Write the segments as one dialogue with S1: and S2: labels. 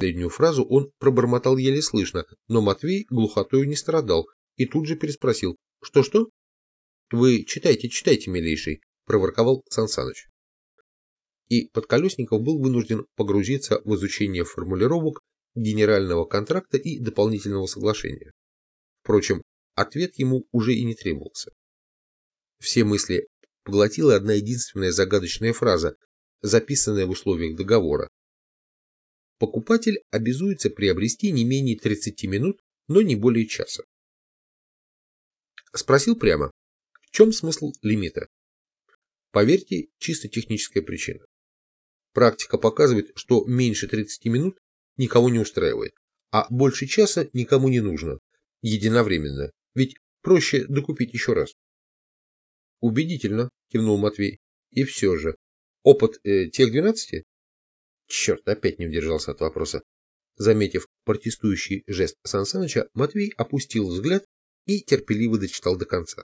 S1: Последнюю фразу он пробормотал еле слышно, но Матвей глухотою не страдал и тут же переспросил. «Что-что?» «Вы читайте, читайте, милейший», – проворковал Сансаныч. И Подколесников был вынужден погрузиться в изучение формулировок генерального контракта и дополнительного соглашения. Впрочем, ответ ему уже и не требовался. Все мысли поглотила одна единственная загадочная фраза, записанная в условиях договора. Покупатель обязуется приобрести не менее 30 минут, но не более часа. Спросил прямо, в чем смысл лимита? Поверьте, чисто техническая причина. Практика показывает, что меньше 30 минут никого не устраивает, а больше часа никому не нужно, единовременно, ведь проще докупить еще раз. Убедительно, кивнул Матвей. И все же, опыт э, тех двенадцати? Черт, опять не удержался от вопроса. Заметив протестующий жест Сан Матвей опустил взгляд и терпеливо дочитал до конца.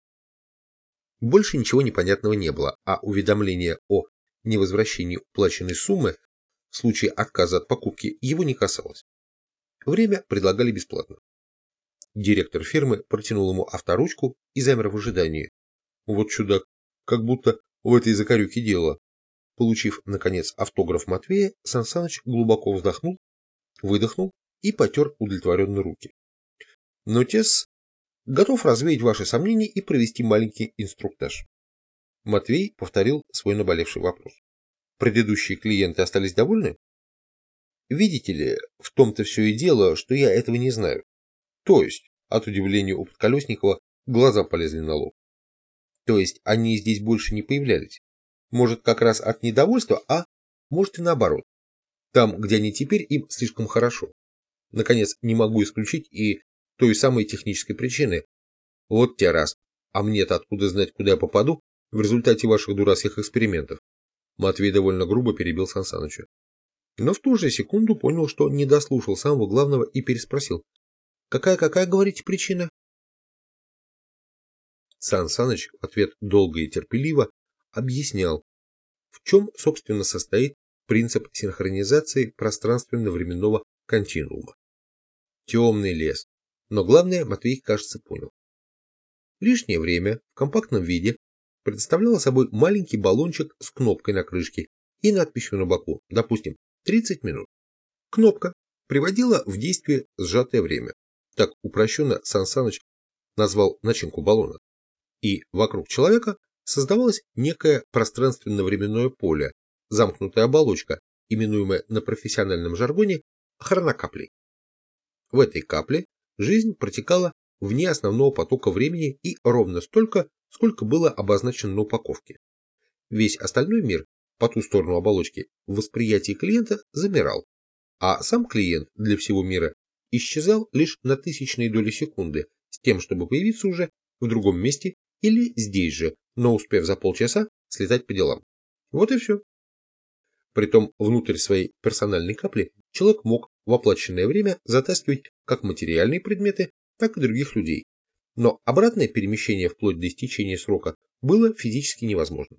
S1: Больше ничего непонятного не было, а уведомление о невозвращении уплаченной суммы в случае отказа от покупки его не касалось. Время предлагали бесплатно. Директор фирмы протянул ему авторучку и замер в ожидании. Вот чудак, как будто в этой закорюке дело. Получив, наконец, автограф Матвея, Сансаныч глубоко вздохнул, выдохнул и потер удовлетворенно руки. Но Тесс готов развеять ваши сомнения и провести маленький инструктаж. Матвей повторил свой наболевший вопрос. Предыдущие клиенты остались довольны? Видите ли, в том-то все и дело, что я этого не знаю. То есть, от удивления у Подколесникова глаза полезли на лоб. То есть, они здесь больше не появлялись. Может, как раз от недовольства, а может и наоборот. Там, где они теперь, им слишком хорошо. Наконец, не могу исключить и той самой технической причины. Вот те раз. А мне-то откуда знать, куда я попаду, в результате ваших дурацких экспериментов. Матвей довольно грубо перебил Сансаныча. Но в ту же секунду понял, что не дослушал самого главного и переспросил. «Какая-какая, говорите, причина?» Сан Саныч в ответ долго и терпеливо объяснял, в чем, собственно, состоит принцип синхронизации пространственно-временного континуума. Темный лес. Но главное, Матвей, кажется, понял. Лишнее время в компактном виде представляла собой маленький баллончик с кнопкой на крышке и надписью на боку, допустим, 30 минут. Кнопка приводила в действие сжатое время. Так упрощенно Сан Саныч назвал начинку баллона. И вокруг человека создавалось некое пространственно-временное поле, замкнутая оболочка, именуемая на профессиональном жаргоне хронокаплей. В этой капле жизнь протекала вне основного потока времени и ровно столько, сколько было обозначено на упаковке. Весь остальной мир по ту сторону оболочки в восприятии клиента замирал, а сам клиент для всего мира исчезал лишь на тысячные доли секунды, с тем, чтобы появиться уже в другом месте или здесь же, но успев за полчаса слетать по делам. Вот и все. Притом внутрь своей персональной капли человек мог в оплаченное время затаскивать как материальные предметы, так и других людей, но обратное перемещение вплоть до истечения срока было физически невозможно.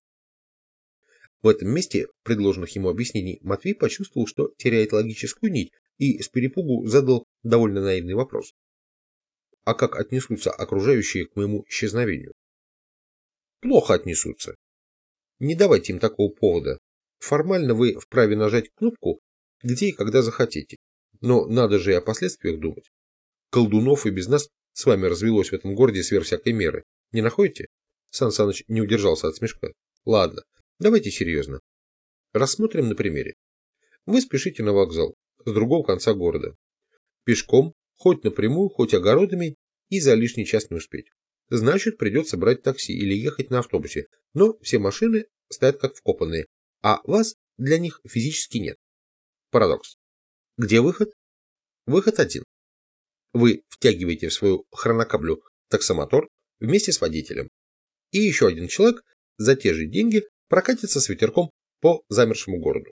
S1: В этом месте предложенных ему объяснений Матвей почувствовал, что теряет логическую нить и с перепугу задал довольно наивный вопрос. А как отнесутся окружающие к моему исчезновению? Плохо отнесутся. Не давайте им такого повода. Формально вы вправе нажать кнопку где и когда захотите. Но надо же и о последствиях думать. Колдунов и без нас с вами развелось в этом городе сверх всякой меры. Не находите? Сан Саныч не удержался от смешка. Ладно, давайте серьезно. Рассмотрим на примере. Вы спешите на вокзал с другого конца города. Пешком, хоть напрямую, хоть огородами, и за лишний час не успеть. Значит, придется брать такси или ехать на автобусе. Но все машины стоят как вкопанные, а вас для них физически нет. Парадокс. Где выход? Выход один. Вы втягиваете в свою хронокаблю таксомотор вместе с водителем. И еще один человек за те же деньги прокатится с ветерком по замершему городу.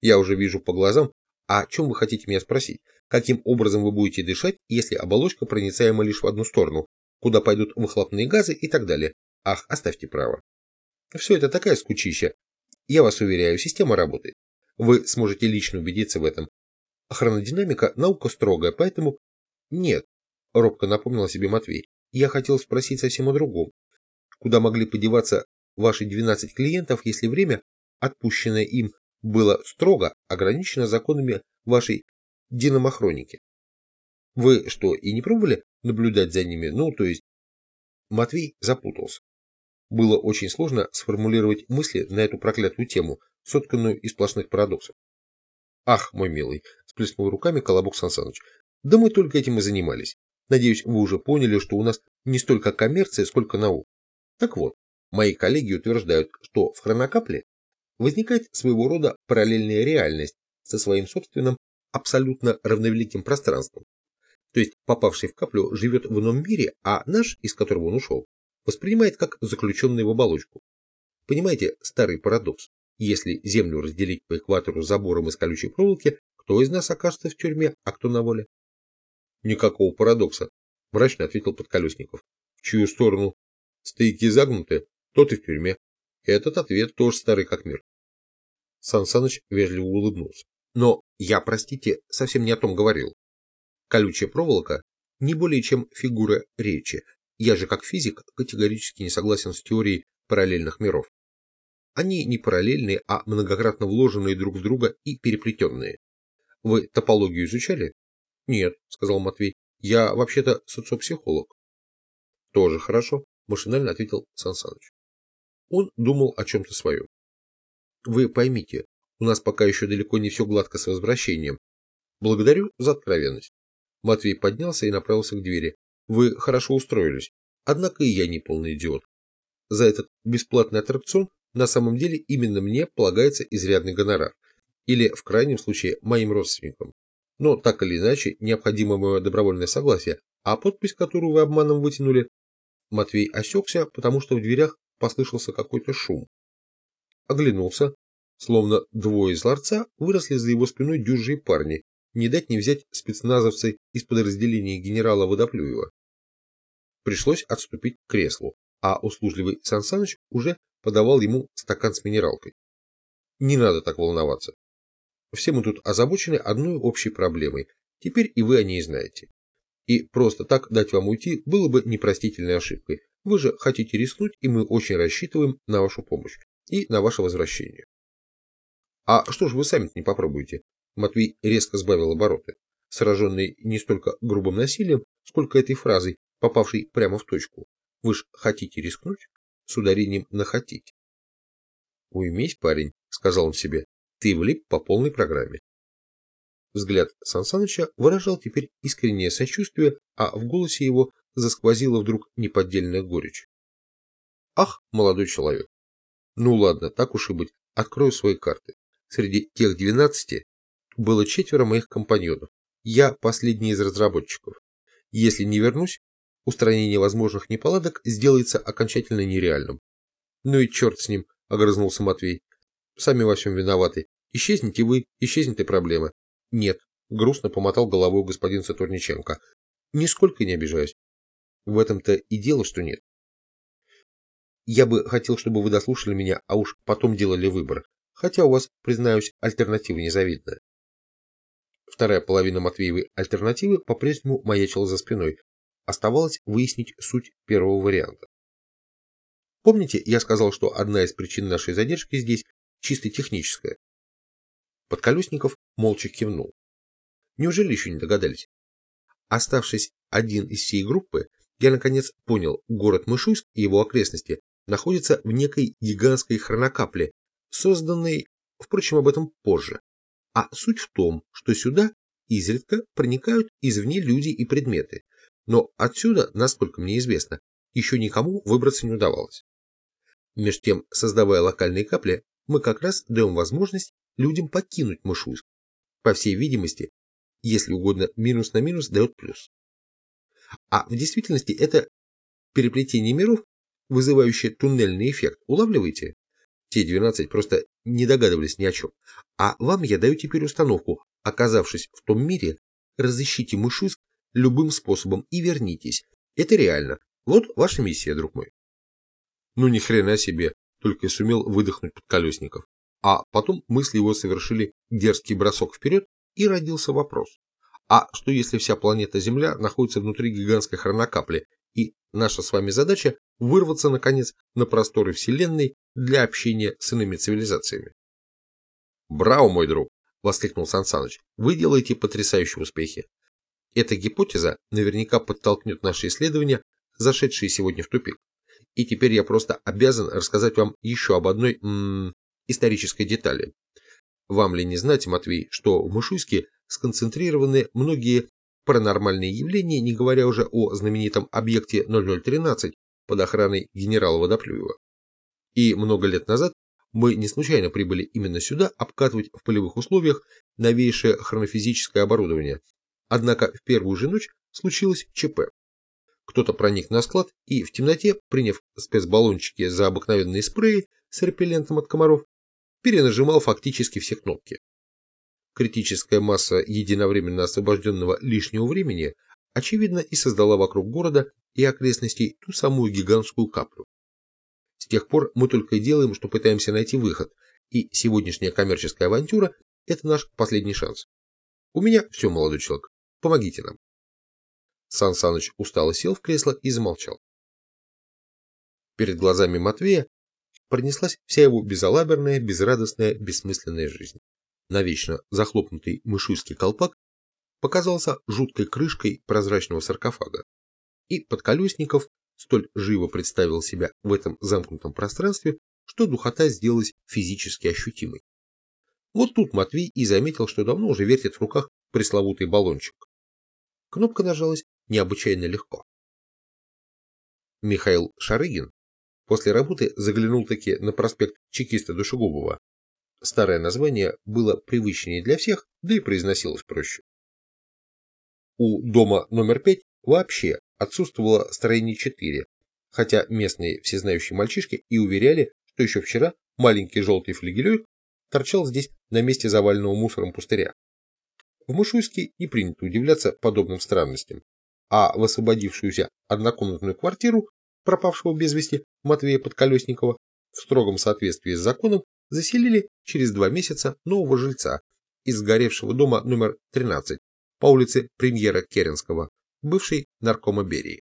S1: Я уже вижу по глазам, а о чем вы хотите меня спросить? Каким образом вы будете дышать, если оболочка проницаема лишь в одну сторону? Куда пойдут выхлопные газы и так далее? Ах, оставьте право. Все это такая скучища. Я вас уверяю, система работает. Вы сможете лично убедиться в этом. Хронодинамика – наука строгая, поэтому... Нет, робко напомнил себе Матвей. Я хотел спросить совсем о другом. Куда могли подеваться ваши 12 клиентов, если время, отпущенное им, было строго ограничено законами вашей динамохроники? Вы что, и не пробовали наблюдать за ними? Ну, то есть... Матвей запутался. Было очень сложно сформулировать мысли на эту проклятую тему, сотканную из сплошных парадоксов. «Ах, мой милый!» – сплеснул руками Колобок Сансаныч. «Да мы только этим и занимались. Надеюсь, вы уже поняли, что у нас не столько коммерция, сколько наука. Так вот, мои коллеги утверждают, что в хронокапле возникает своего рода параллельная реальность со своим собственным абсолютно равновеликим пространством. То есть попавший в каплю живет в ином мире, а наш, из которого он ушел, воспринимает как заключенный в оболочку. Понимаете старый парадокс? Если Землю разделить по экватору забором из колючей проволоки, кто из нас окажется в тюрьме, а кто на воле? Никакого парадокса, мрачно ответил Подколесников. В чью сторону? Стояки загнуты, тот и в тюрьме. Этот ответ тоже старый как мир. Сан Саныч вежливо улыбнулся. Но я, простите, совсем не о том говорил. Колючая проволока не более чем фигура речи. Я же как физик категорически не согласен с теорией параллельных миров. Они не параллельные, а многократно вложенные друг в друга и переплетенные. Вы топологию изучали? Нет, сказал Матвей. Я вообще-то социопсихолог. Тоже хорошо, машинально ответил Сан. Он думал о чем-то своем. Вы поймите, у нас пока еще далеко не все гладко с возвращением. Благодарю за откровенность. Матвей поднялся и направился к двери. Вы хорошо устроились. Однако и я не полный идиот. За этот бесплатный аттракцион на самом деле именно мне полагается изрядный гонорар. Или, в крайнем случае, моим родственникам. Но так или иначе, необходимо мое добровольное согласие, а подпись, которую вы обманом вытянули... Матвей осекся, потому что в дверях послышался какой-то шум. Оглянулся, словно двое из ларца выросли за его спиной дюжие парни, не дать не взять спецназовцы из подразделения генерала Водоплюева. Пришлось отступить к креслу, а услужливый Сан Саныч уже подавал ему стакан с минералкой. Не надо так волноваться. Все мы тут озабочены одной общей проблемой. Теперь и вы о ней знаете. И просто так дать вам уйти было бы непростительной ошибкой. Вы же хотите рискнуть, и мы очень рассчитываем на вашу помощь и на ваше возвращение. А что же вы сами не попробуете? Матвей резко сбавил обороты, сраженный не столько грубым насилием, сколько этой фразой, попавшей прямо в точку. Вы ж хотите рискнуть? С ударением на хотите. Уймись, парень, сказал он себе, ты влип по полной программе. Взгляд Сансаныча выражал теперь искреннее сочувствие, а в голосе его засквозила вдруг неподдельная горечь. Ах, молодой человек. Ну ладно, так уж и быть, открою свои карты. Среди тех двенадцати было четверо моих компаньонов. Я последний из разработчиков. Если не вернусь, устранение возможных неполадок сделается окончательно нереальным. Ну и черт с ним, огрызнулся Матвей. Сами во всем виноваты. Исчезните вы, исчезнет и проблема. Нет, грустно помотал головой господин Сатурниченко. Нисколько не обижаюсь. В этом-то и дело, что нет. Я бы хотел, чтобы вы дослушали меня, а уж потом делали выбор. Хотя у вас, признаюсь, альтернатива незавидная. Вторая половина Матвеевой альтернативы по-прежнему маячила за спиной. Оставалось выяснить суть первого варианта. Помните, я сказал, что одна из причин нашей задержки здесь чисто техническая? Подколесников молча кивнул. Неужели еще не догадались? Оставшись один из всей группы, я наконец понял, город Мышуйск и его окрестности находятся в некой гигантской хронокапле, созданной, впрочем, об этом позже. А суть в том, что сюда изредка проникают извне люди и предметы, но отсюда, насколько мне известно, еще никому выбраться не удавалось. Меж тем, создавая локальные капли, мы как раз даем возможность людям покинуть Мышуйск. По всей видимости, если угодно, минус на минус дает плюс. А в действительности это переплетение миров, вызывающее туннельный эффект, улавливаете? Те 12 просто не догадывались ни о чем. А вам я даю теперь установку. Оказавшись в том мире, разыщите Мышиск любым способом и вернитесь. Это реально. Вот ваша миссия, друг мой. Ну ни хрена себе, только и сумел выдохнуть под колесников. А потом мысли его совершили дерзкий бросок вперед и родился вопрос. А что если вся планета Земля находится внутри гигантской хронокапли, и наша с вами задача вырваться, наконец, на просторы Вселенной для общения с иными цивилизациями? «Браво, мой друг!» – воскликнул Сан Саныч. «Вы делаете потрясающие успехи. Эта гипотеза наверняка подтолкнет наши исследования, зашедшие сегодня в тупик. И теперь я просто обязан рассказать вам еще об одной м -м, исторической детали. Вам ли не знать, Матвей, что в Мышуйске сконцентрированы многие паранормальные явления, не говоря уже о знаменитом объекте 0013 под охраной генерала Водоплюева. И много лет назад мы не случайно прибыли именно сюда обкатывать в полевых условиях новейшее хронофизическое оборудование. Однако в первую же ночь случилось ЧП. Кто-то проник на склад и в темноте, приняв спецбаллончики за обыкновенные спреи с репеллентом от комаров, перенажимал фактически все кнопки. Критическая масса единовременно освобожденного лишнего времени очевидно и создала вокруг города и окрестностей ту самую гигантскую каплю. С тех пор мы только и делаем, что пытаемся найти выход, и сегодняшняя коммерческая авантюра – это наш последний шанс. У меня все, молодой человек, помогите нам. Сан Саныч устало сел в кресло и замолчал. Перед глазами Матвея пронеслась вся его безалаберная, безрадостная, бессмысленная жизнь. Навечно захлопнутый мышуйский колпак показался жуткой крышкой прозрачного саркофага, и Подколесников столь живо представил себя в этом замкнутом пространстве, что духота сделалась физически ощутимой. Вот тут Матвей и заметил, что давно уже вертит в руках пресловутый баллончик. Кнопка нажалась необычайно легко. Михаил Шарыгин после работы заглянул таки на проспект чекиста Душегубова. Старое название было привычнее для всех, да и произносилось проще. У дома номер пять вообще отсутствовало строение 4, хотя местные всезнающие мальчишки и уверяли, что еще вчера маленький желтый флигелек торчал здесь на месте заваленного мусором пустыря. В Мышуйске не принято удивляться подобным странностям, а в освободившуюся однокомнатную квартиру пропавшего без вести Матвея Подколесникова в строгом соответствии с законом заселили через два месяца нового жильца из сгоревшего дома номер 13 по улице Премьера Керенского, бывшей наркома Берии.